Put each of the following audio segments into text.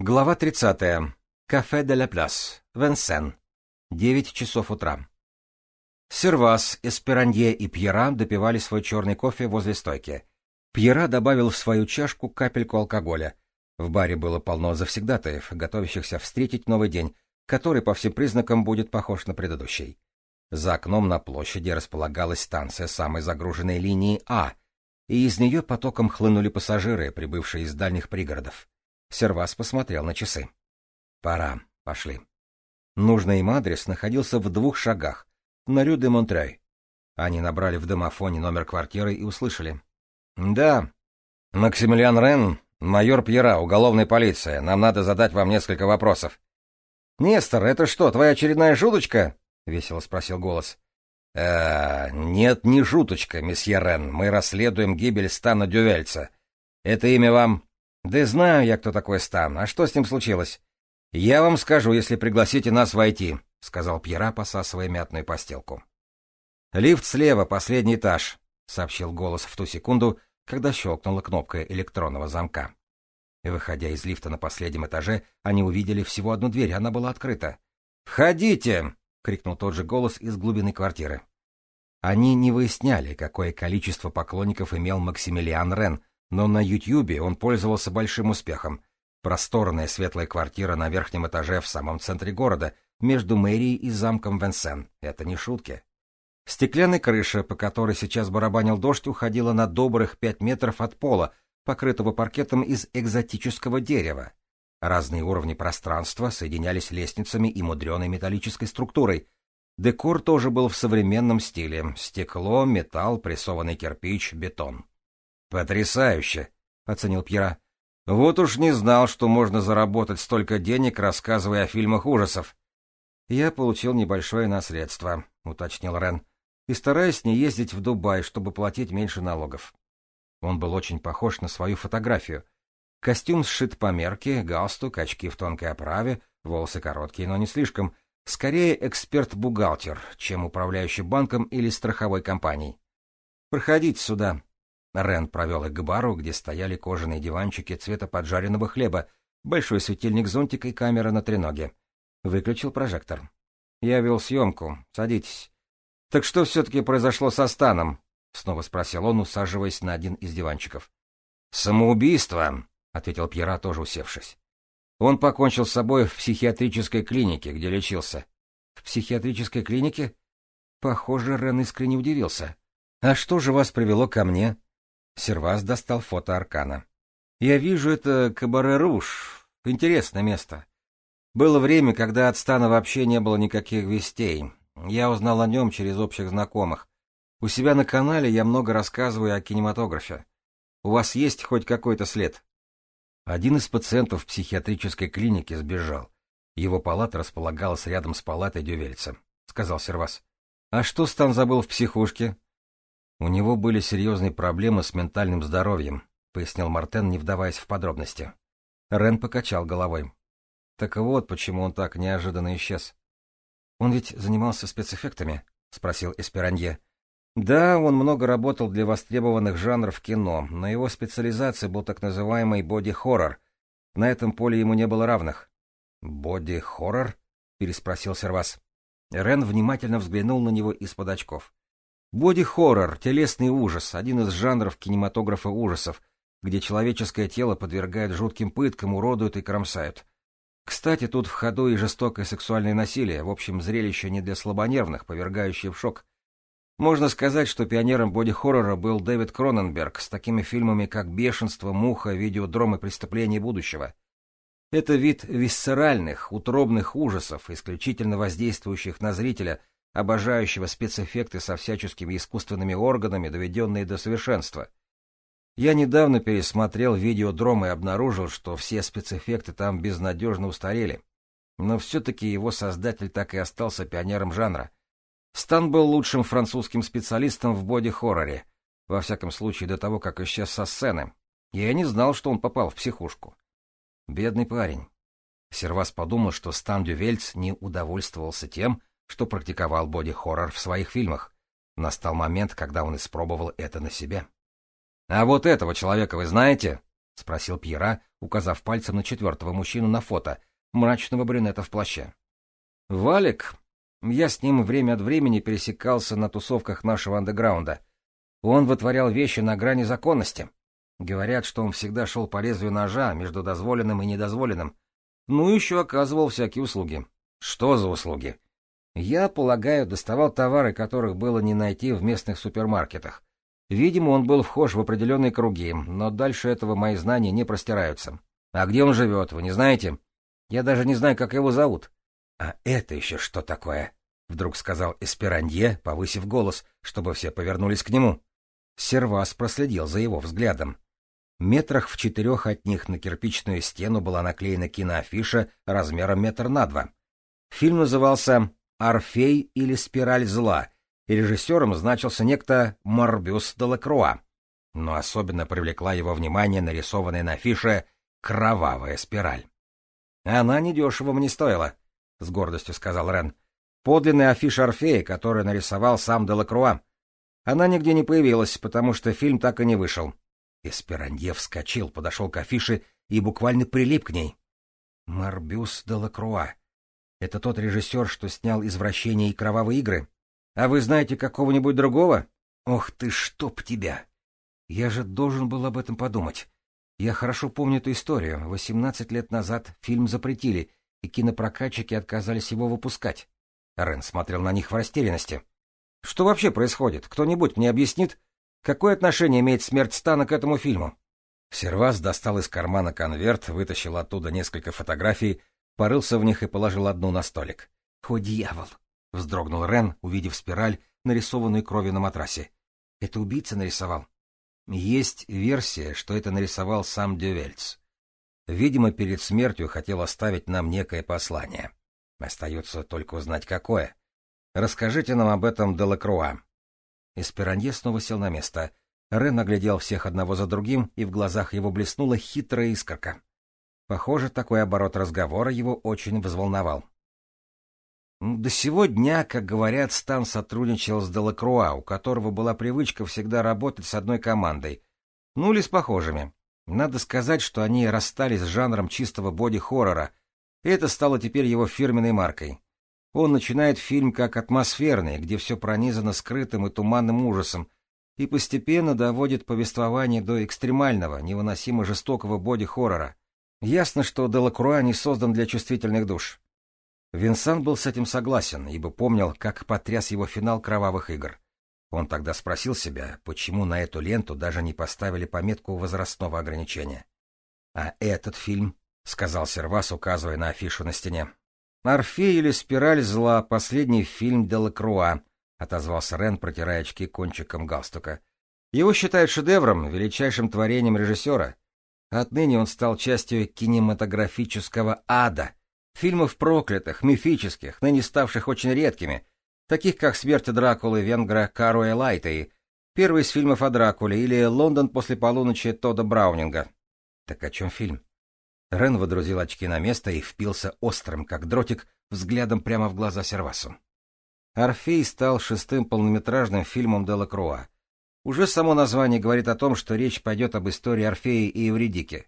Глава 30. Кафе де ла Пляс. Венсен. 9 часов утра. Сервас, Эсперанье и Пьера допивали свой черный кофе возле стойки. Пьера добавил в свою чашку капельку алкоголя. В баре было полно завсегдатаев, готовящихся встретить новый день, который по всем признакам будет похож на предыдущий. За окном на площади располагалась станция самой загруженной линии А, и из нее потоком хлынули пассажиры, прибывшие из дальних пригородов. Сервас посмотрел на часы. Пора, пошли. Нужный им адрес находился в двух шагах, на Рю де Монтрей. Они набрали в домофоне номер квартиры и услышали. «Да, Максимилиан Рен, майор Пьера, уголовная полиция. Нам надо задать вам несколько вопросов». «Нестор, это что, твоя очередная шуточка?» — весело спросил голос. «Э, нет, не шуточка, месье Рен. Мы расследуем гибель Стана Дювельца. Это имя вам да знаю я, кто такой Стан. А что с ним случилось? Я вам скажу, если пригласите нас войти, сказал Пьера, посасывая мятную постелку. Лифт слева, последний этаж, сообщил голос в ту секунду, когда щелкнула кнопка электронного замка. Выходя из лифта на последнем этаже, они увидели всего одну дверь, она была открыта. «Входите!» — крикнул тот же голос из глубины квартиры. Они не выясняли, какое количество поклонников имел Максимилиан Рен, но на Ютьюбе он пользовался большим успехом. Просторная светлая квартира на верхнем этаже в самом центре города, между мэрией и замком Венсен. Это не шутки. Стеклянная крыша, по которой сейчас барабанил дождь, уходила на добрых пять метров от пола, покрытого паркетом из экзотического дерева. Разные уровни пространства соединялись лестницами и мудреной металлической структурой. Декор тоже был в современном стиле. Стекло, металл, прессованный кирпич, бетон. «Потрясающе!» — оценил Пьера. «Вот уж не знал, что можно заработать столько денег, рассказывая о фильмах ужасов». «Я получил небольшое наследство», — уточнил Рен, «и стараюсь не ездить в Дубай, чтобы платить меньше налогов». Он был очень похож на свою фотографию. Костюм сшит по мерке, галстук, очки в тонкой оправе, волосы короткие, но не слишком. Скорее эксперт-бухгалтер, чем управляющий банком или страховой компанией. «Проходите сюда», Рен провел их к бару, где стояли кожаные диванчики цвета поджаренного хлеба, большой светильник-зонтик и камера на треноге. Выключил прожектор. «Я вел съемку. Садитесь». «Так что все-таки произошло со Станом?» — снова спросил он, усаживаясь на один из диванчиков. «Самоубийство», — ответил Пьера, тоже усевшись. «Он покончил с собой в психиатрической клинике, где лечился». «В психиатрической клинике?» Похоже, Рен искренне удивился. «А что же вас привело ко мне?» Сервас достал фото Аркана. «Я вижу, это Кабаре-Руш. Интересное место. Было время, когда от Стана вообще не было никаких вестей. Я узнал о нем через общих знакомых. У себя на канале я много рассказываю о кинематографе. У вас есть хоть какой-то след?» Один из пациентов психиатрической клинике сбежал. Его палата располагалась рядом с палатой Дювельца, — сказал Сервас. — А что Стан забыл в психушке? У него были серьезные проблемы с ментальным здоровьем, пояснил Мартен, не вдаваясь в подробности. Рен покачал головой. Так вот, почему он так неожиданно исчез. Он ведь занимался спецэффектами? спросил Эсперанье. Да, он много работал для востребованных жанров кино, но его специализацией был так называемый боди-хоррор. На этом поле ему не было равных. «Боди-хоррор?» — переспросил Сервас. Рен внимательно взглянул на него из-под очков. Боди-хоррор, телесный ужас, один из жанров кинематографа ужасов, где человеческое тело подвергают жутким пыткам, уродуют и кромсают. Кстати, тут в ходу и жестокое сексуальное насилие, в общем, зрелище не для слабонервных, повергающее в шок. Можно сказать, что пионером боди-хоррора был Дэвид Кроненберг с такими фильмами, как «Бешенство», «Муха», «Видеодром» и «Преступление будущего». Это вид висцеральных, утробных ужасов, исключительно воздействующих на зрителя – обожающего спецэффекты со всяческими искусственными органами, доведенные до совершенства. Я недавно пересмотрел видеодром и обнаружил, что все спецэффекты там безнадежно устарели. Но все-таки его создатель так и остался пионером жанра. Стан был лучшим французским специалистом в боди-хорроре, во всяком случае до того, как исчез со сцены. Я не знал, что он попал в психушку. Бедный парень. Сервас подумал, что Стан Дювельц не удовольствовался тем, что практиковал боди-хоррор в своих фильмах. Настал момент, когда он испробовал это на себе. — А вот этого человека вы знаете? — спросил Пьера, указав пальцем на четвертого мужчину на фото, мрачного брюнета в плаще. «Валик? Я с ним время от времени пересекался на тусовках нашего андеграунда. Он вытворял вещи на грани законности. Говорят, что он всегда шел по лезвию ножа между дозволенным и недозволенным. Ну, еще оказывал всякие услуги. Что за услуги? Я полагаю, доставал товары, которых было не найти в местных супермаркетах. Видимо, он был вхож в определенные круги, но дальше этого мои знания не простираются. А где он живет, вы не знаете? Я даже не знаю, как его зовут. — А это еще что такое? — вдруг сказал Эсперанье, повысив голос, чтобы все повернулись к нему. Сервас проследил за его взглядом. Метрах в четырех от них на кирпичную стену была наклеена киноафиша размером метр на два. Фильм назывался «Орфей или спираль зла», и режиссером значился некто Морбюс де Лакруа. Но особенно привлекла его внимание нарисованная на афише «Кровавая спираль». «Она недешево не стоила», — с гордостью сказал Рен. «Подлинная афиша Орфея, которую нарисовал сам де Лакруа. Она нигде не появилась, потому что фильм так и не вышел». Эсперанье вскочил, подошел к афише и буквально прилип к ней. «Морбюс де Лакруа. Это тот режиссер, что снял «Извращение и кровавые игры». А вы знаете какого-нибудь другого? Ох ты, чтоб тебя! Я же должен был об этом подумать. Я хорошо помню эту историю. Восемнадцать лет назад фильм запретили, и кинопрокатчики отказались его выпускать. Рен смотрел на них в растерянности. Что вообще происходит? Кто-нибудь мне объяснит? Какое отношение имеет смерть Стана к этому фильму? Сервас достал из кармана конверт, вытащил оттуда несколько фотографий, порылся в них и положил одну на столик. — О, дьявол! — вздрогнул Рен, увидев спираль, нарисованную кровью на матрасе. — Это убийца нарисовал? Есть версия, что это нарисовал сам Дювельц. Видимо, перед смертью хотел оставить нам некое послание. Остается только узнать, какое. Расскажите нам об этом Делакруа. Эсперанье снова сел на место. Рен оглядел всех одного за другим, и в глазах его блеснула хитрая искорка. Похоже, такой оборот разговора его очень взволновал. До сего дня, как говорят, Стан сотрудничал с Делакруа, у которого была привычка всегда работать с одной командой. Ну или с похожими. Надо сказать, что они расстались с жанром чистого боди-хоррора, и это стало теперь его фирменной маркой. Он начинает фильм как атмосферный, где все пронизано скрытым и туманным ужасом, и постепенно доводит повествование до экстремального, невыносимо жестокого боди-хоррора. Ясно, что Делакруа не создан для чувствительных душ. Винсан был с этим согласен, ибо помнил, как потряс его финал кровавых игр. Он тогда спросил себя, почему на эту ленту даже не поставили пометку возрастного ограничения. «А этот фильм?» — сказал Сервас, указывая на афишу на стене. «Орфей или спираль зла. Последний фильм Делакруа», — отозвался Рен, протирая очки кончиком галстука. «Его считают шедевром, величайшим творением режиссера. Отныне он стал частью кинематографического ада, Фильмов проклятых, мифических, ныне ставших очень редкими, таких как «Смерть Дракулы» венгра Каруэ Лайтей, первый из фильмов о Дракуле или «Лондон после полуночи» Тода Браунинга. Так о чем фильм? Рен водрузил очки на место и впился острым, как дротик, взглядом прямо в глаза Сервасу. «Орфей» стал шестым полнометражным фильмом Дела Круа. Уже само название говорит о том, что речь пойдет об истории Орфея и Евредики.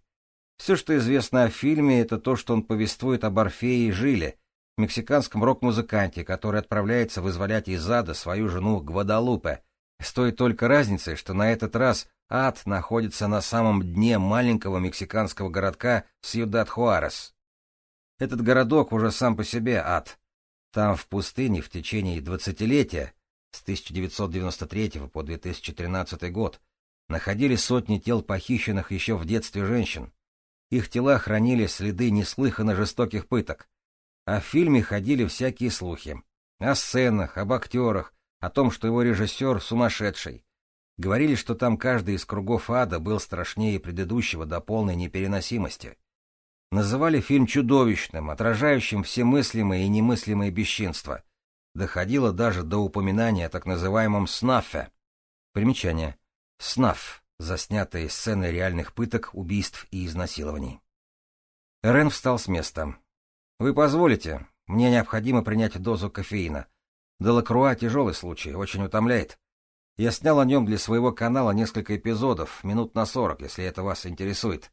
Все, что известно о фильме, это то, что он повествует об Орфее и Жиле, мексиканском рок-музыканте, который отправляется вызволять из ада свою жену Гвадалупе. Стоит только разницы, что на этот раз ад находится на самом дне маленького мексиканского городка Сьюдад-Хуарес. Этот городок уже сам по себе ад. Там в пустыне в течение двадцатилетия, с 1993 по 2013 год, находились сотни тел похищенных еще в детстве женщин. Их тела хранили следы неслыханно жестоких пыток. А в фильме ходили всякие слухи. О сценах, об актерах, о том, что его режиссер сумасшедший. Говорили, что там каждый из кругов ада был страшнее предыдущего до полной непереносимости. Называли фильм чудовищным, отражающим все мыслимые и немыслимые бесчинства. Доходило даже до упоминания о так называемом «снафе». Примечание. «Снаф» заснятые сцены реальных пыток, убийств и изнасилований. Рен встал с места. «Вы позволите? Мне необходимо принять дозу кофеина. Делакруа тяжелый случай, очень утомляет. Я снял о нем для своего канала несколько эпизодов, минут на сорок, если это вас интересует».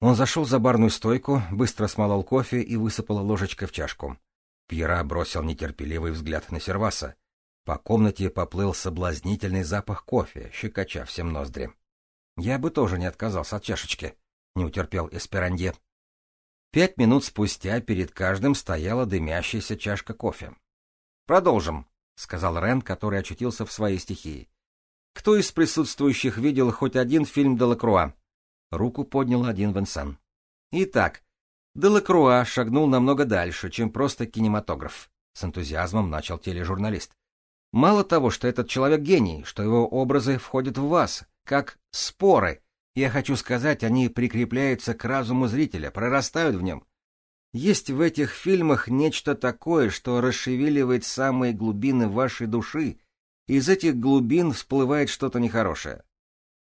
Он зашел за барную стойку, быстро смолол кофе и высыпал ложечкой в чашку. Пьера бросил нетерпеливый взгляд на серваса. По комнате поплыл соблазнительный запах кофе, щекоча всем ноздри. Я бы тоже не отказался от чашечки, — не утерпел Эсперанье. Пять минут спустя перед каждым стояла дымящаяся чашка кофе. — Продолжим, — сказал Рен, который очутился в своей стихии. — Кто из присутствующих видел хоть один фильм Делакруа? Руку поднял один Венсан. Итак, Делакруа шагнул намного дальше, чем просто кинематограф. С энтузиазмом начал тележурналист. Мало того, что этот человек гений, что его образы входят в вас, как споры. Я хочу сказать, они прикрепляются к разуму зрителя, прорастают в нем. Есть в этих фильмах нечто такое, что расшевеливает самые глубины вашей души, из этих глубин всплывает что-то нехорошее.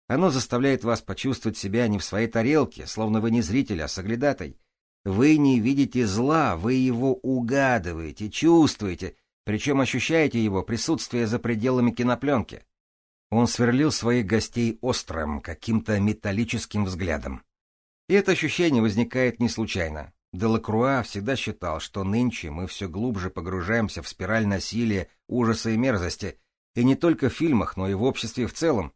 Оно заставляет вас почувствовать себя не в своей тарелке, словно вы не зритель, а соглядатай. Вы не видите зла, вы его угадываете, чувствуете, причем ощущаете его присутствие за пределами кинопленки. Он сверлил своих гостей острым, каким-то металлическим взглядом. И это ощущение возникает не случайно. Делакруа всегда считал, что нынче мы все глубже погружаемся в спираль насилия, ужаса и мерзости, и не только в фильмах, но и в обществе в целом.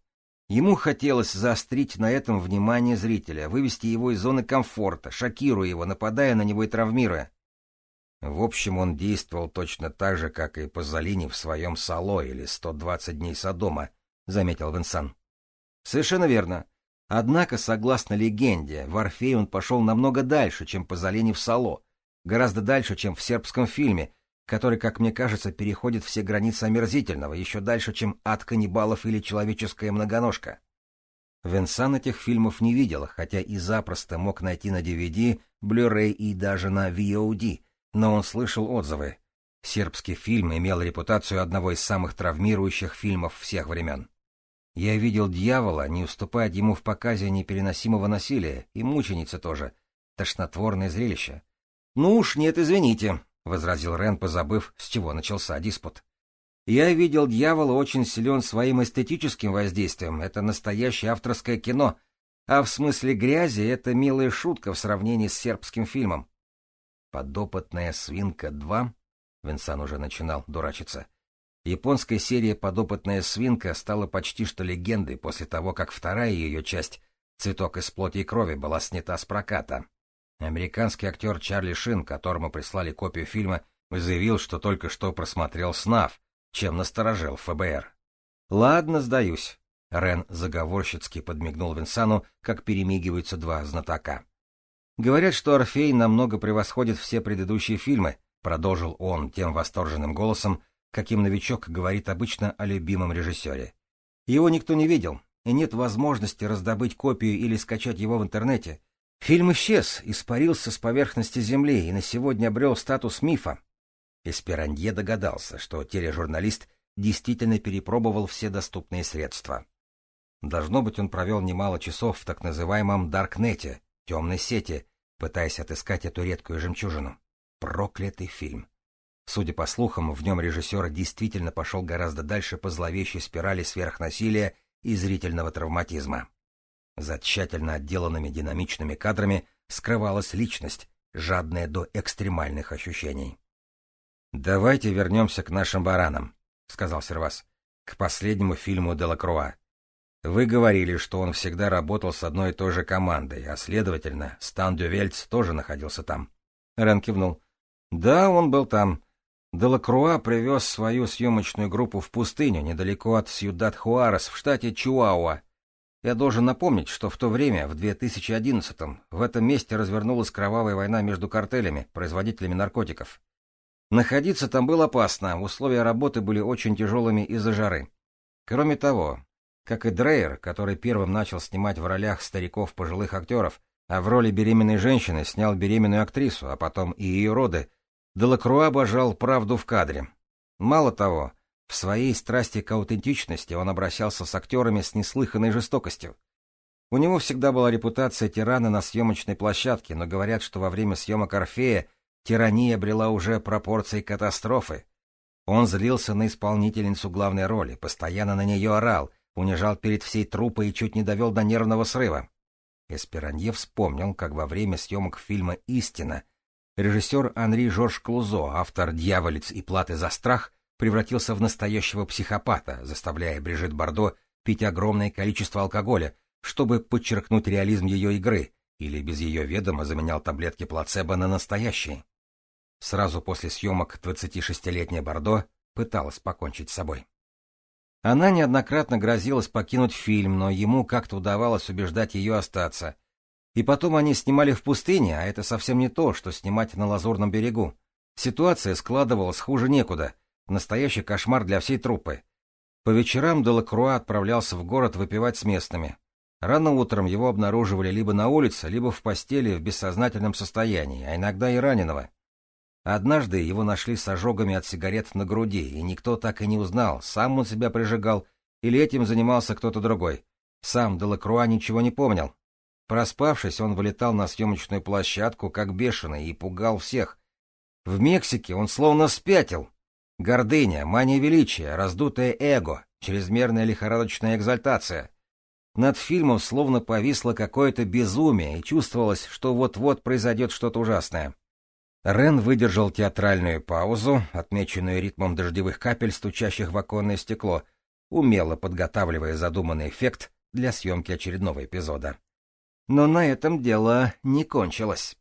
Ему хотелось заострить на этом внимание зрителя, вывести его из зоны комфорта, шокируя его, нападая на него и травмируя. В общем, он действовал точно так же, как и Пазолини в своем «Сало» или «120 дней Содома», — заметил Винсан. Совершенно верно. Однако, согласно легенде, в Орфее он пошел намного дальше, чем Пазолини в «Сало», гораздо дальше, чем в сербском фильме, который, как мне кажется, переходит все границы омерзительного, еще дальше, чем ад каннибалов или человеческая многоножка. Венсан этих фильмов не видел, хотя и запросто мог найти на DVD, Blu-ray и даже на VOD, но он слышал отзывы. Сербский фильм имел репутацию одного из самых травмирующих фильмов всех времен. Я видел дьявола, не уступая ему в показе непереносимого насилия, и мученицы тоже. Тошнотворное зрелище. Ну уж нет, извините, — возразил Рен, позабыв, с чего начался диспут. «Я видел дьявола очень силен своим эстетическим воздействием. Это настоящее авторское кино. А в смысле грязи — это милая шутка в сравнении с сербским фильмом». «Подопытная свинка 2?» Винсан уже начинал дурачиться. Японская серия «Подопытная свинка» стала почти что легендой после того, как вторая ее часть «Цветок из плоти и крови» была снята с проката. Американский актер Чарли Шин, которому прислали копию фильма, заявил, что только что просмотрел СНАФ, чем насторожил ФБР. «Ладно, сдаюсь». Рен заговорщицки подмигнул Винсану, как перемигиваются два знатока. «Говорят, что Орфей намного превосходит все предыдущие фильмы», продолжил он тем восторженным голосом, каким новичок говорит обычно о любимом режиссере. «Его никто не видел, и нет возможности раздобыть копию или скачать его в интернете, Фильм исчез, испарился с поверхности Земли и на сегодня обрел статус мифа. Эсперанье догадался, что тележурналист действительно перепробовал все доступные средства. Должно быть, он провел немало часов в так называемом Даркнете, темной сети, пытаясь отыскать эту редкую жемчужину. Проклятый фильм. Судя по слухам, в нем режиссер действительно пошел гораздо дальше по зловещей спирали сверхнасилия и зрительного травматизма. За тщательно отделанными динамичными кадрами скрывалась личность, жадная до экстремальных ощущений. «Давайте вернемся к нашим баранам», — сказал Сервас, — «к последнему фильму Делакруа. Вы говорили, что он всегда работал с одной и той же командой, а, следовательно, Стан Дювельц тоже находился там». Рен кивнул. «Да, он был там. Делакруа привез свою съемочную группу в пустыню, недалеко от Сьюдад-Хуарес в штате Чуауа, я должен напомнить, что в то время, в 2011-м, в этом месте развернулась кровавая война между картелями, производителями наркотиков. Находиться там было опасно, условия работы были очень тяжелыми из-за жары. Кроме того, как и Дрейер, который первым начал снимать в ролях стариков пожилых актеров, а в роли беременной женщины снял беременную актрису, а потом и ее роды, Делакруа обожал правду в кадре. Мало того, в своей страсти к аутентичности он обращался с актерами с неслыханной жестокостью. У него всегда была репутация тирана на съемочной площадке, но говорят, что во время съемок «Орфея» тирания обрела уже пропорции катастрофы. Он злился на исполнительницу главной роли, постоянно на нее орал, унижал перед всей труппой и чуть не довел до нервного срыва. Эсперанье вспомнил, как во время съемок фильма «Истина» режиссер Анри Жорж Клузо, автор «Дьяволец и платы за страх», превратился в настоящего психопата, заставляя Брижит Бардо пить огромное количество алкоголя, чтобы подчеркнуть реализм ее игры, или без ее ведома заменял таблетки плацебо на настоящие. Сразу после съемок 26-летняя Бардо пыталась покончить с собой. Она неоднократно грозилась покинуть фильм, но ему как-то удавалось убеждать ее остаться. И потом они снимали в пустыне, а это совсем не то, что снимать на Лазурном берегу. Ситуация складывалась хуже некуда. Настоящий кошмар для всей труппы. По вечерам Делакруа отправлялся в город выпивать с местными. Рано утром его обнаруживали либо на улице, либо в постели в бессознательном состоянии, а иногда и раненого. Однажды его нашли с ожогами от сигарет на груди, и никто так и не узнал, сам он себя прижигал или этим занимался кто-то другой. Сам Делакруа ничего не помнил. Проспавшись, он вылетал на съемочную площадку, как бешеный, и пугал всех. В Мексике он словно спятил. Гордыня, мания величия, раздутое эго, чрезмерная лихорадочная экзальтация. Над фильмом словно повисло какое-то безумие, и чувствовалось, что вот-вот произойдет что-то ужасное. Рен выдержал театральную паузу, отмеченную ритмом дождевых капель, стучащих в оконное стекло, умело подготавливая задуманный эффект для съемки очередного эпизода. Но на этом дело не кончилось.